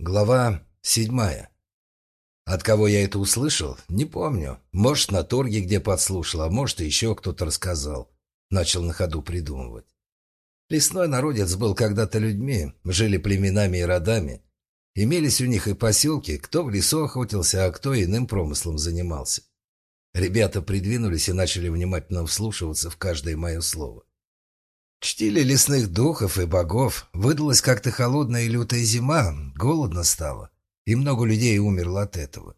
Глава седьмая. От кого я это услышал, не помню. Может, на торге где подслушал, а может, еще кто-то рассказал. Начал на ходу придумывать. Лесной народец был когда-то людьми, жили племенами и родами. Имелись у них и поселки, кто в лесу охотился, а кто иным промыслом занимался. Ребята придвинулись и начали внимательно вслушиваться в каждое мое слово. Чтили лесных духов и богов. Выдалась как-то холодная и лютая зима, голодно стало, и много людей умерло от этого.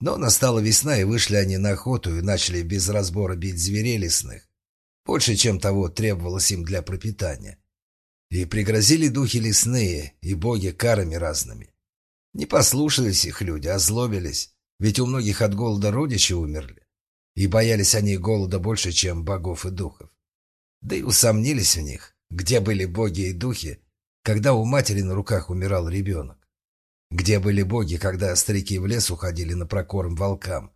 Но настала весна, и вышли они на охоту и начали без разбора бить зверей лесных. Больше, чем того требовалось им для пропитания. И пригрозили духи лесные и боги карами разными. Не послушались их люди, озлобились, ведь у многих от голода родичи умерли. И боялись они голода больше, чем богов и духов. Да и усомнились в них, где были боги и духи, когда у матери на руках умирал ребенок. Где были боги, когда старики в лес уходили на прокорм волкам,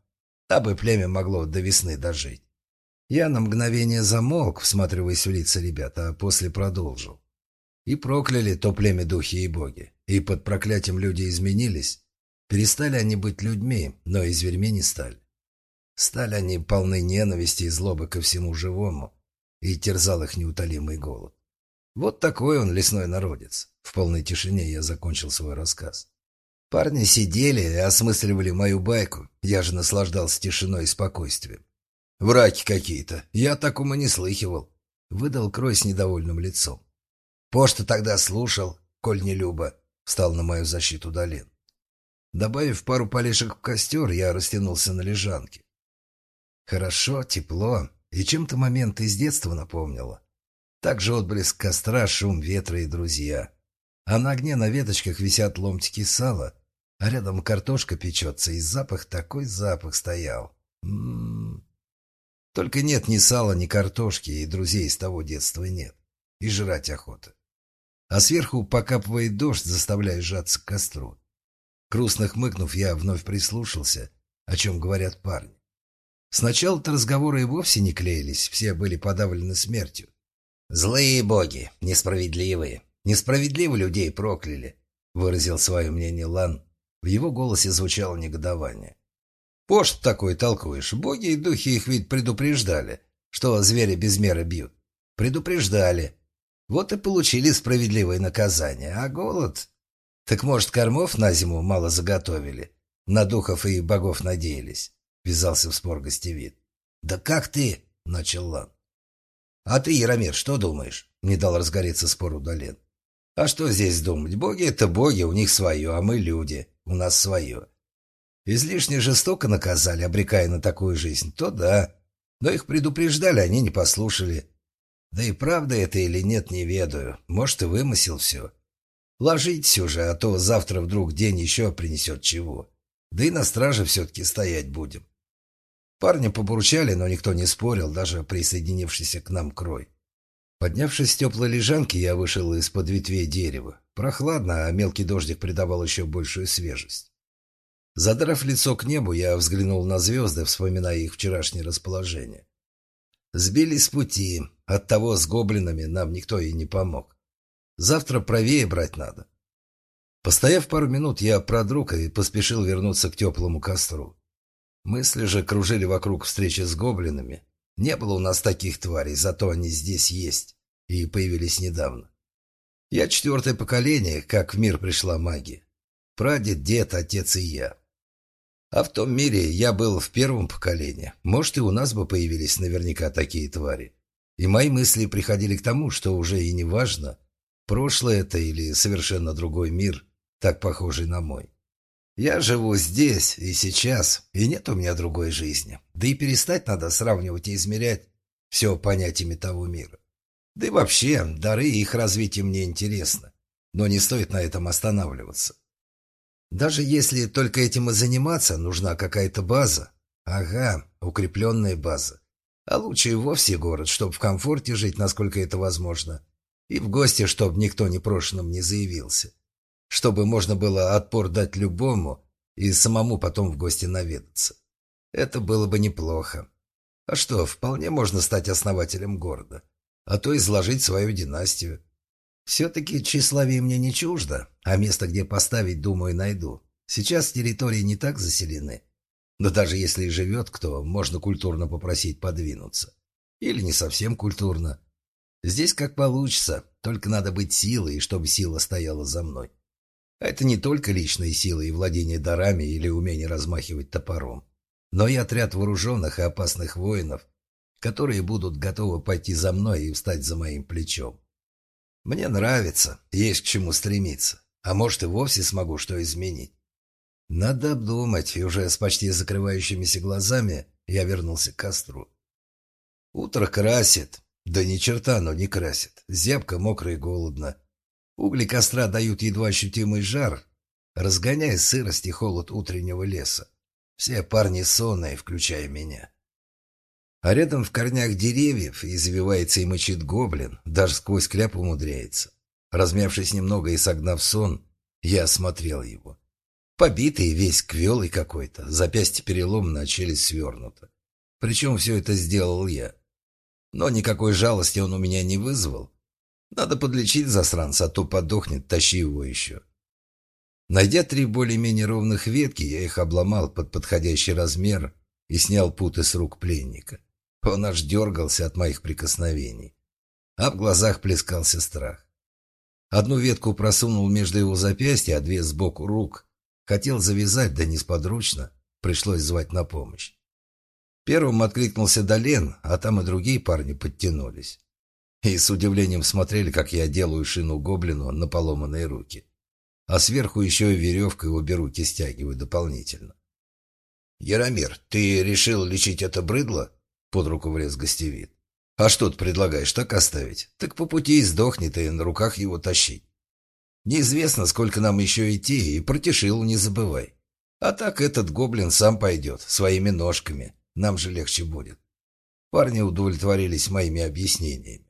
дабы племя могло до весны дожить. Я на мгновение замолк, всматриваясь в лица ребят, а после продолжил. И прокляли то племя духи и боги, и под проклятием люди изменились. Перестали они быть людьми, но и зверьми не стали. Стали они полны ненависти и злобы ко всему живому, и терзал их неутолимый голод. Вот такой он, лесной народец. В полной тишине я закончил свой рассказ. Парни сидели и осмысливали мою байку. Я же наслаждался тишиной и спокойствием. «Враки какие-то. Я такому не слыхивал», — выдал Крой с недовольным лицом. «Пошта тогда слушал, коль не Люба», — встал на мою защиту Долин. Добавив пару полешек в костер, я растянулся на лежанке. Хорошо, тепло, и чем-то момент из детства напомнило. Также отблеск костра, шум ветра и друзья. А на огне на веточках висят ломтики сала, а рядом картошка печется, и запах такой запах стоял. М -м -м. Только нет ни сала, ни картошки, и друзей с того детства нет. И жрать охота. А сверху покапывает дождь, заставляя сжаться к костру. Грустно хмыкнув, я вновь прислушался, о чем говорят парни. Сначала-то разговоры и вовсе не клеились, все были подавлены смертью. «Злые боги, несправедливые, несправедливо людей прокляли», — выразил свое мнение Лан. В его голосе звучало негодование. «Пошт такой толкуешь? Боги и духи их ведь предупреждали, что звери без меры бьют. Предупреждали. Вот и получили справедливое наказание. А голод? Так, может, кормов на зиму мало заготовили? На духов и богов надеялись?» Ввязался в спор гостевид. «Да как ты?» — начал Лан. «А ты, Яромир, что думаешь?» — не дал разгореться спору Долен. «А что здесь думать? Боги — это боги, у них свое, а мы люди, у нас свое. Излишне жестоко наказали, обрекая на такую жизнь, то да. Но их предупреждали, они не послушали. Да и правда это или нет, не ведаю. Может, и вымысел все. Ложитесь уже, а то завтра вдруг день еще принесет чего. Да и на страже все-таки стоять будем. Парни побурчали, но никто не спорил, даже присоединившийся к нам Крой. Поднявшись с теплой лежанки, я вышел из-под ветвей дерева. Прохладно, а мелкий дождик придавал еще большую свежесть. Задрав лицо к небу, я взглянул на звезды, вспоминая их вчерашнее расположение. Сбились с пути, оттого с гоблинами нам никто и не помог. Завтра правее брать надо. Постояв пару минут, я продруг и поспешил вернуться к теплому костру. Мысли же кружили вокруг встречи с гоблинами. Не было у нас таких тварей, зато они здесь есть и появились недавно. Я четвертое поколение, как в мир пришла магия. Прадед, дед, отец и я. А в том мире я был в первом поколении. Может, и у нас бы появились наверняка такие твари. И мои мысли приходили к тому, что уже и не важно, прошлое это или совершенно другой мир, так похожий на мой. Я живу здесь и сейчас, и нет у меня другой жизни. Да и перестать надо сравнивать и измерять все понятиями того мира. Да и вообще, дары и их развитие мне интересно. Но не стоит на этом останавливаться. Даже если только этим и заниматься, нужна какая-то база. Ага, укрепленная база. А лучше и вовсе город, чтобы в комфорте жить, насколько это возможно. И в гости, чтобы никто непрошенным не заявился чтобы можно было отпор дать любому и самому потом в гости наведаться. Это было бы неплохо. А что, вполне можно стать основателем города, а то изложить свою династию. Все-таки тщеславие мне не чуждо, а место, где поставить, думаю, найду. Сейчас территории не так заселены. Но даже если и живет кто, можно культурно попросить подвинуться. Или не совсем культурно. Здесь как получится, только надо быть силой, чтобы сила стояла за мной. А это не только личные силы и владение дарами или умение размахивать топором, но и отряд вооруженных и опасных воинов, которые будут готовы пойти за мной и встать за моим плечом. Мне нравится, есть к чему стремиться, а может и вовсе смогу что изменить. Надо обдумать, и уже с почти закрывающимися глазами я вернулся к костру. Утро красит, да ни черта оно не красит, зябко, мокро и голодно. Угли костра дают едва ощутимый жар, разгоняя сырость и холод утреннего леса. Все парни сонные, включая меня. А рядом в корнях деревьев извивается и мычит гоблин, даже сквозь кляп умудряется. Размявшись немного и согнав сон, я осмотрел его. Побитый, весь квелый какой-то, запястье переломано, а челюсть свернута. Причем все это сделал я. Но никакой жалости он у меня не вызвал. Надо подлечить засранца, а то подохнет, тащи его еще. Найдя три более-менее ровных ветки, я их обломал под подходящий размер и снял путы с рук пленника. Он аж дергался от моих прикосновений. А в глазах плескался страх. Одну ветку просунул между его запястья, а две сбоку рук, Хотел завязать, да несподручно. Пришлось звать на помощь. Первым откликнулся Долен, а там и другие парни подтянулись. И с удивлением смотрели, как я делаю шину гоблину на поломанные руки. А сверху еще и веревкой обе руки стягиваю дополнительно. «Яромир, ты решил лечить это брыдло?» Под руку влез гостевид. «А что ты предлагаешь, так оставить? Так по пути и сдохнет, и на руках его тащить». Неизвестно, сколько нам еще идти, и про не забывай. А так этот гоблин сам пойдет, своими ножками. Нам же легче будет. Парни удовлетворились моими объяснениями.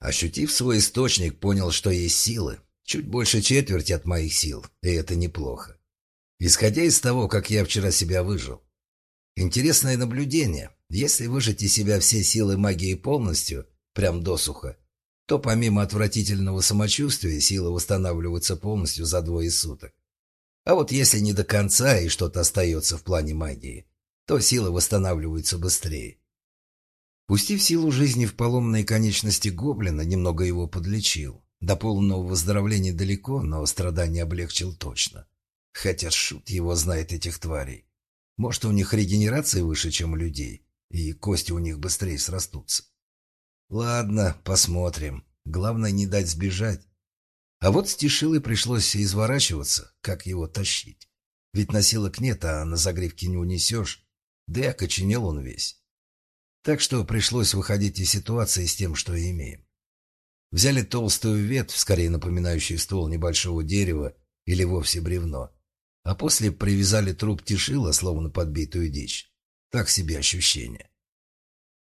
Ощутив свой источник, понял, что есть силы. Чуть больше четверти от моих сил, и это неплохо. Исходя из того, как я вчера себя выжил. Интересное наблюдение. Если выжать из себя все силы магии полностью, прям досуха, то помимо отвратительного самочувствия сила восстанавливается полностью за двое суток. А вот если не до конца и что-то остается в плане магии, то сила восстанавливается быстрее. Пустив силу жизни в поломанные конечности гоблина, немного его подлечил. До полного выздоровления далеко, но страдания облегчил точно. Хотя шут его знает этих тварей. Может, у них регенерация выше, чем у людей, и кости у них быстрее срастутся. Ладно, посмотрим. Главное, не дать сбежать. А вот с Тишилой пришлось изворачиваться, как его тащить. Ведь носилок нет, а на загривке не унесешь. Да и окоченел он весь. Так что пришлось выходить из ситуации с тем, что имеем. Взяли толстую ветвь, скорее напоминающую ствол небольшого дерева или вовсе бревно, а после привязали труп Тишила, словно подбитую дичь. Так себе ощущение.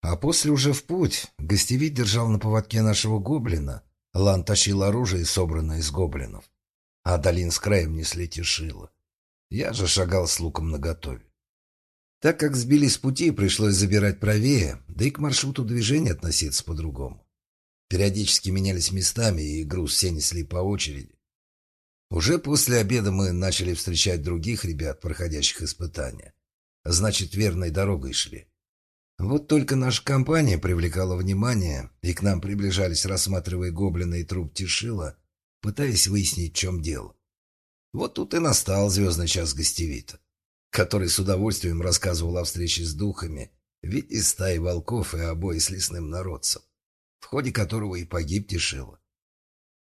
А после уже в путь. Гостевик держал на поводке нашего гоблина. Лан тащил оружие, собранное из гоблинов. А Долин с краем несли тишила. Я же шагал с луком наготове. Так как сбили с пути, пришлось забирать правее, да и к маршруту движения относиться по-другому. Периодически менялись местами, и груз все несли по очереди. Уже после обеда мы начали встречать других ребят, проходящих испытания. Значит, верной дорогой шли. Вот только наша компания привлекала внимание, и к нам приближались, рассматривая гоблина и труп Тишила, пытаясь выяснить, в чем дело. Вот тут и настал звездный час гостевита, который с удовольствием рассказывал о встрече с духами, ведь из стаи волков и обои с лесным народцем, в ходе которого и погиб Тишила.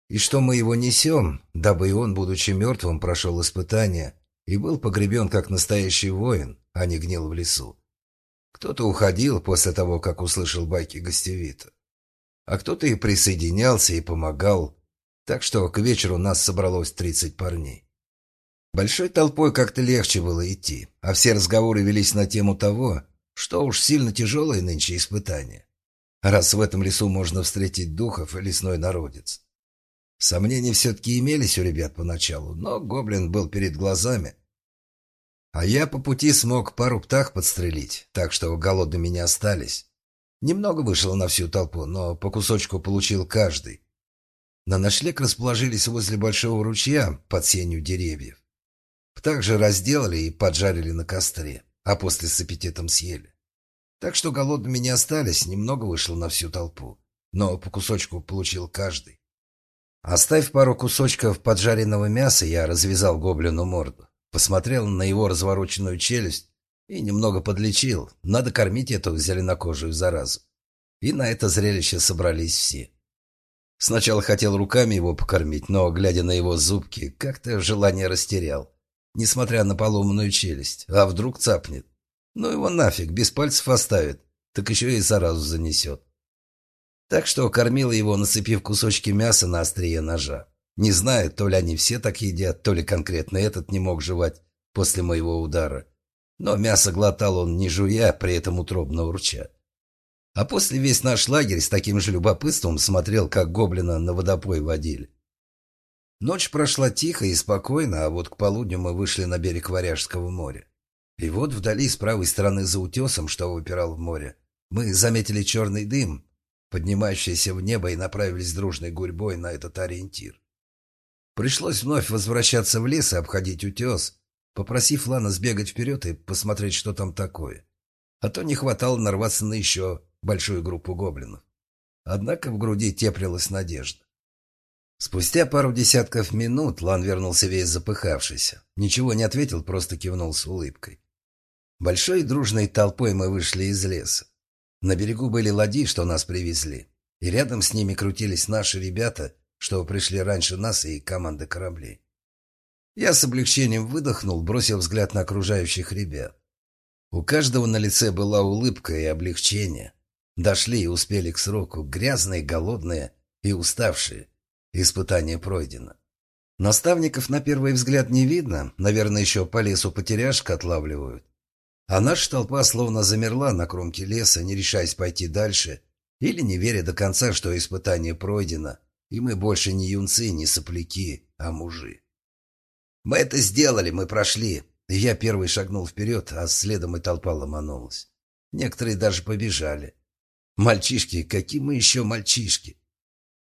И что мы его несем, дабы и он, будучи мертвым, прошел испытание и был погребен как настоящий воин, а не гнил в лесу. Кто-то уходил после того, как услышал байки гостевита. А кто-то и присоединялся, и помогал. Так что к вечеру нас собралось тридцать парней. Большой толпой как-то легче было идти, а все разговоры велись на тему того, что уж сильно тяжелое нынче испытание. Раз в этом лесу можно встретить духов и лесной народец. Сомнения все-таки имелись у ребят поначалу, но гоблин был перед глазами, а я по пути смог пару птах подстрелить, так что голодными не остались. Немного вышло на всю толпу, но по кусочку получил каждый. На ночлег расположились возле большого ручья под сенью деревьев. Также разделали и поджарили на костре, а после с аппетитом съели. Так что голодными не остались, немного вышло на всю толпу, но по кусочку получил каждый. Оставив пару кусочков поджаренного мяса, я развязал гоблину морду, посмотрел на его развороченную челюсть и немного подлечил. Надо кормить эту зеленокожую заразу. И на это зрелище собрались все. Сначала хотел руками его покормить, но, глядя на его зубки, как-то желание растерял, несмотря на поломанную челюсть. А вдруг цапнет? Ну его нафиг, без пальцев оставит, так еще и заразу занесет. Так что кормил его, нацепив кусочки мяса на острие ножа. Не знаю, то ли они все так едят, то ли конкретно этот не мог жевать после моего удара. Но мясо глотал он не жуя, при этом утробно урча. А после весь наш лагерь с таким же любопытством смотрел, как гоблина на водопой водили. Ночь прошла тихо и спокойно, а вот к полудню мы вышли на берег Варяжского моря. И вот вдали с правой стороны за утесом, что выпирал в море, мы заметили черный дым, поднимающийся в небо, и направились дружной гурьбой на этот ориентир. Пришлось вновь возвращаться в лес и обходить утес, попросив Лана сбегать вперед и посмотреть, что там такое. А то не хватало нарваться на еще большую группу гоблинов. Однако в груди теплилась надежда. Спустя пару десятков минут Лан вернулся весь запыхавшийся. Ничего не ответил, просто кивнул с улыбкой. Большой дружной толпой мы вышли из леса. На берегу были ладьи, что нас привезли, и рядом с ними крутились наши ребята, что пришли раньше нас и команды кораблей. Я с облегчением выдохнул, бросил взгляд на окружающих ребят. У каждого на лице была улыбка и облегчение. Дошли и успели к сроку, грязные, голодные и уставшие. Испытание пройдено. Наставников на первый взгляд не видно, наверное, еще по лесу потеряшка отлавливают. А наша толпа словно замерла на кромке леса, не решаясь пойти дальше или не веря до конца, что испытание пройдено, и мы больше не юнцы, не сопляки, а мужи. Мы это сделали, мы прошли. Я первый шагнул вперед, а следом и толпа ломанулась. Некоторые даже побежали. Мальчишки, какие мы еще мальчишки?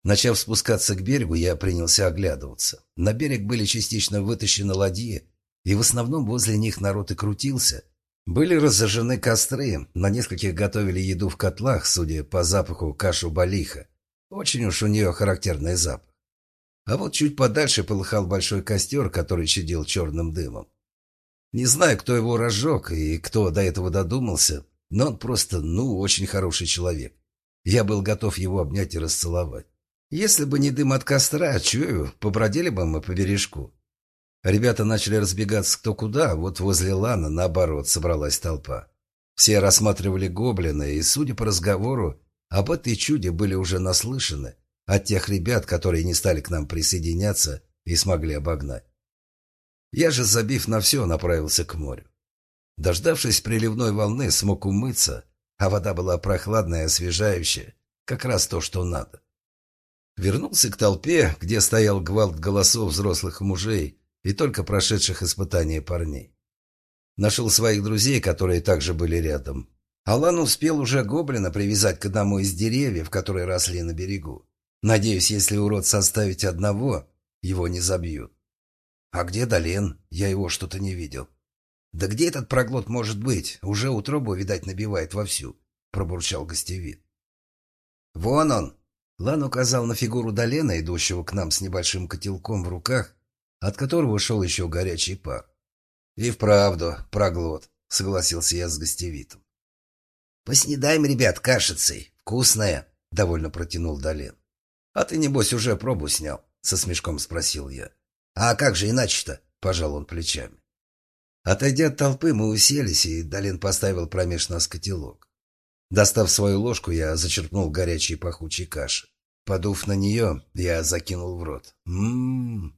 Начав спускаться к берегу, я принялся оглядываться. На берег были частично вытащены ладьи, и в основном возле них народ и крутился. Были разожжены костры, на нескольких готовили еду в котлах, судя по запаху кашу балиха. Очень уж у нее характерный запах. А вот чуть подальше полыхал большой костер, который чадил черным дымом. Не знаю, кто его разжег и кто до этого додумался, но он просто, ну, очень хороший человек. Я был готов его обнять и расцеловать. Если бы не дым от костра, чую, побродили бы мы по бережку. Ребята начали разбегаться кто куда, вот возле лана, наоборот, собралась толпа. Все рассматривали гоблина, и, судя по разговору, об этой чуде были уже наслышаны от тех ребят, которые не стали к нам присоединяться и смогли обогнать. Я же, забив на все, направился к морю. Дождавшись приливной волны, смог умыться, а вода была прохладная и освежающая, как раз то, что надо. Вернулся к толпе, где стоял гвалт голосов взрослых мужей и только прошедших испытания парней. Нашел своих друзей, которые также были рядом. Алан успел уже гоблина привязать к одному из деревьев, которые росли на берегу. Надеюсь, если урод составить одного, его не забьют. А где Долен? Я его что-то не видел. «Да где этот проглот может быть? Уже утробу, видать, набивает вовсю», — пробурчал гостевид. «Вон он!» — Лан указал на фигуру Долена, идущего к нам с небольшим котелком в руках, от которого шел еще горячий пар. «И вправду, проглот», — согласился я с гостевитом. «Поснедаем, ребят, кашицей. Вкусная», — довольно протянул Долен. «А ты, небось, уже пробу снял?» — со смешком спросил я. «А как же иначе-то?» — пожал он плечами. Отойдя от толпы, мы уселись, и Долин поставил промеж нас котелок. Достав свою ложку, я зачерпнул горячей пахучей каши. Подув на нее, я закинул в рот. «Ммм...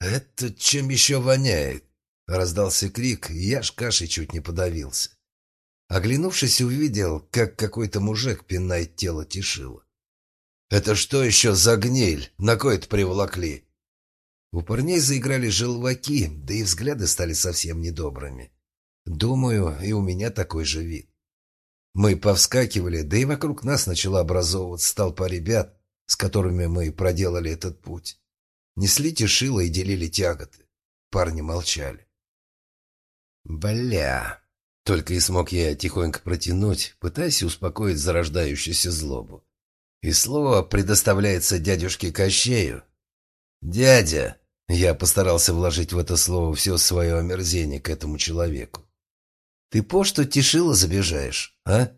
Это чем еще воняет?» Раздался крик, и я ж кашей чуть не подавился. Оглянувшись, увидел, как какой-то мужик пинает тело Тишила. «Это что еще за гниль? На кой-то приволокли?» У парней заиграли желваки, да и взгляды стали совсем недобрыми. Думаю, и у меня такой же вид. Мы повскакивали, да и вокруг нас начала образовываться толпа ребят, с которыми мы проделали этот путь. Несли тишило и делили тяготы. Парни молчали. «Бля!» Только и смог я тихонько протянуть, пытаясь успокоить зарождающуюся злобу. И слово предоставляется дядюшке Кощею. «Дядя!» Я постарался вложить в это слово все свое омерзение к этому человеку. «Ты по что тишило забежаешь, а?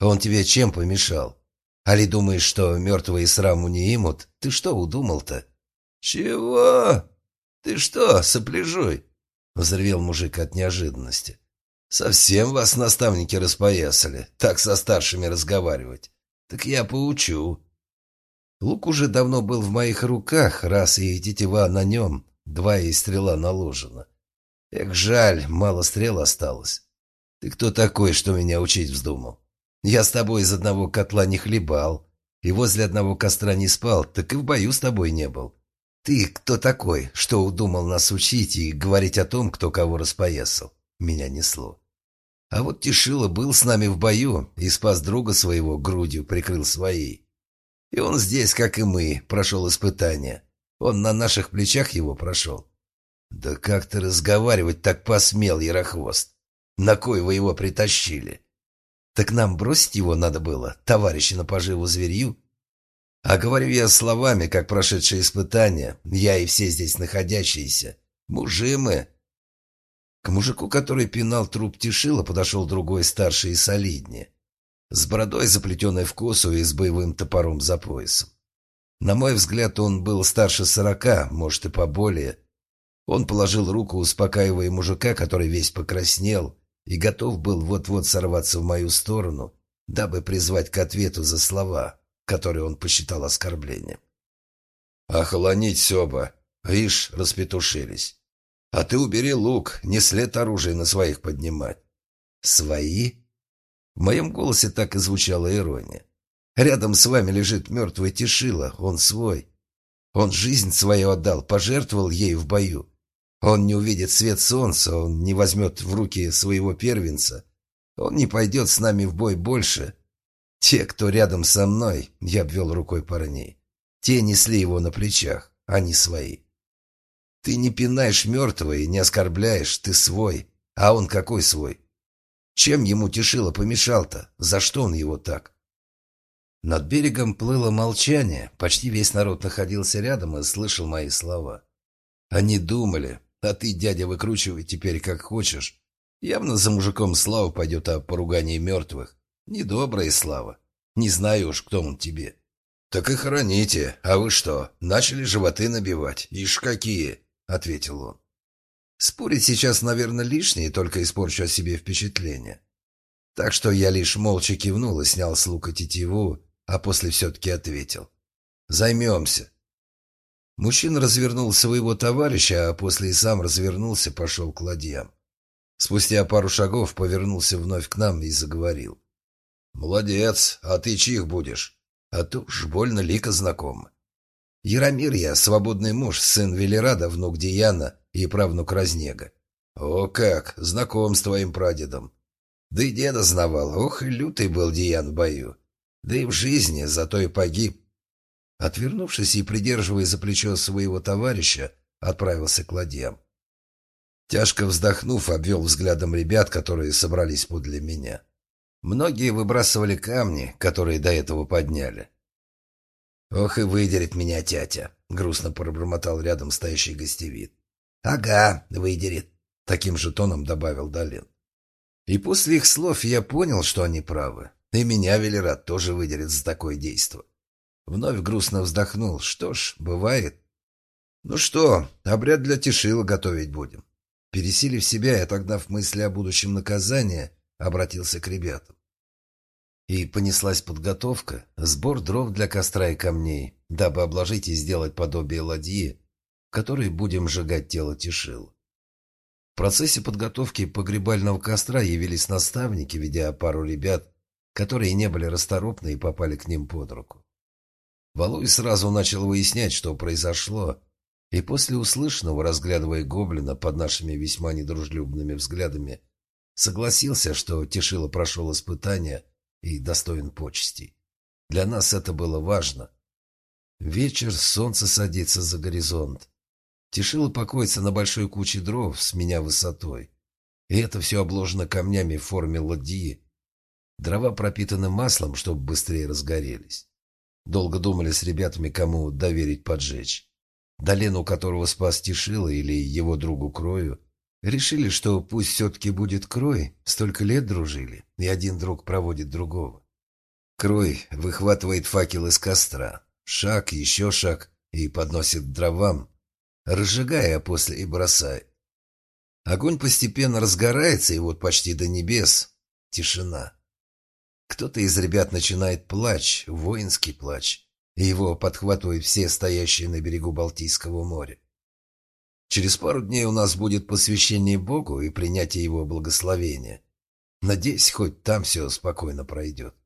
Он тебе чем помешал? Али думаешь, что мертвые сраму не имут? Ты что удумал-то?» «Чего? Ты что, сопляжуй?» Взревел мужик от неожиданности. «Совсем вас наставники распоясали, так со старшими разговаривать. Так я поучу». Лук уже давно был в моих руках, раз и тетива на нем, два и стрела наложена. Эх, жаль, мало стрел осталось. Ты кто такой, что меня учить вздумал? Я с тобой из одного котла не хлебал, и возле одного костра не спал, так и в бою с тобой не был. Ты кто такой, что удумал нас учить и говорить о том, кто кого распоясал? Меня несло. А вот Тишила был с нами в бою и спас друга своего, грудью прикрыл своей. И он здесь, как и мы, прошел испытание. Он на наших плечах его прошел. Да как ты разговаривать так посмел, Ярохвост? На кой вы его притащили? Так нам бросить его надо было, товарищи на поживу зверью? А говорю я словами, как прошедшее испытание, я и все здесь находящиеся. Мужи мы. К мужику, который пинал труп Тишила, подошел другой старший и солиднее с бородой, заплетенной в косу и с боевым топором за поясом. На мой взгляд, он был старше сорока, может и поболее. Он положил руку, успокаивая мужика, который весь покраснел и готов был вот-вот сорваться в мою сторону, дабы призвать к ответу за слова, которые он посчитал оскорблением. «Охолонить Сёба! Ишь, распетушились! А ты убери лук, не след оружия на своих поднимать!» «Свои?» В моем голосе так и звучала ирония. Рядом с вами лежит мертвый Тишила, он свой. Он жизнь свою отдал, пожертвовал ей в бою. Он не увидит свет солнца, он не возьмет в руки своего первенца. Он не пойдет с нами в бой больше. Те, кто рядом со мной, я обвел рукой парней, те несли его на плечах, они свои. Ты не пинаешь мертвого и не оскорбляешь, ты свой. А он какой свой? Чем ему Тишила помешал-то? За что он его так? Над берегом плыло молчание, почти весь народ находился рядом и слышал мои слова. Они думали, а ты, дядя, выкручивай теперь как хочешь. Явно за мужиком слава пойдет о поругании мертвых. Недобрая слава. Не знаю уж, кто он тебе. Так и храните. А вы что, начали животы набивать? Ишь какие, — ответил он. Спорить сейчас, наверное, лишнее, только испорчу о себе впечатление. Так что я лишь молча кивнул и снял с лука тетиву, а после все-таки ответил. «Займемся». Мужчина развернул своего товарища, а после и сам развернулся, пошел к ладьям. Спустя пару шагов повернулся вновь к нам и заговорил. «Молодец, а ты чих будешь? А то уж больно лика знакома. Яромир я, свободный муж, сын Велерада, внук Дияна и правнук Разнега. О как, знаком с твоим прадедом. Да и деда знавал, ох, лютый был Диян в бою. Да и в жизни, зато и погиб. Отвернувшись и придерживая за плечо своего товарища, отправился к ладьям. Тяжко вздохнув, обвел взглядом ребят, которые собрались подле меня. Многие выбрасывали камни, которые до этого подняли. «Ох и выдерет меня тятя», — грустно пробормотал рядом стоящий гостевид. «Ага, выдерет», — таким же тоном добавил Долин. И после их слов я понял, что они правы. И меня Велерат тоже выдерет за такое действо. Вновь грустно вздохнул. Что ж, бывает. Ну что, обряд для Тишила готовить будем. Пересилив себя и отогнав мысли о будущем наказании, обратился к ребятам. И понеслась подготовка, сбор дров для костра и камней, дабы обложить и сделать подобие ладьи, в которой будем сжигать тело Тишил. В процессе подготовки погребального костра явились наставники, ведя пару ребят, которые не были расторопны и попали к ним под руку. Валуй сразу начал выяснять, что произошло, и после услышанного, разглядывая гоблина под нашими весьма недружелюбными взглядами, согласился, что Тишила прошел испытание – и достоин почестей. Для нас это было важно. Вечер, солнце садится за горизонт. Тишила покоится на большой куче дров с меня высотой. И это все обложено камнями в форме ладьи. Дрова пропитаны маслом, чтобы быстрее разгорелись. Долго думали с ребятами, кому доверить поджечь. Долину, которого спас Тишила, или его другу Крою, решили, что пусть все-таки будет Крой, столько лет дружили, и один друг проводит другого. Крой выхватывает факел из костра, Шаг, еще шаг, и подносит дровам, разжигая, а после и бросает. Огонь постепенно разгорается, и вот почти до небес тишина. Кто-то из ребят начинает плач, воинский плач, и его подхватывают все стоящие на берегу Балтийского моря. Через пару дней у нас будет посвящение Богу и принятие Его благословения. Надеюсь, хоть там все спокойно пройдет.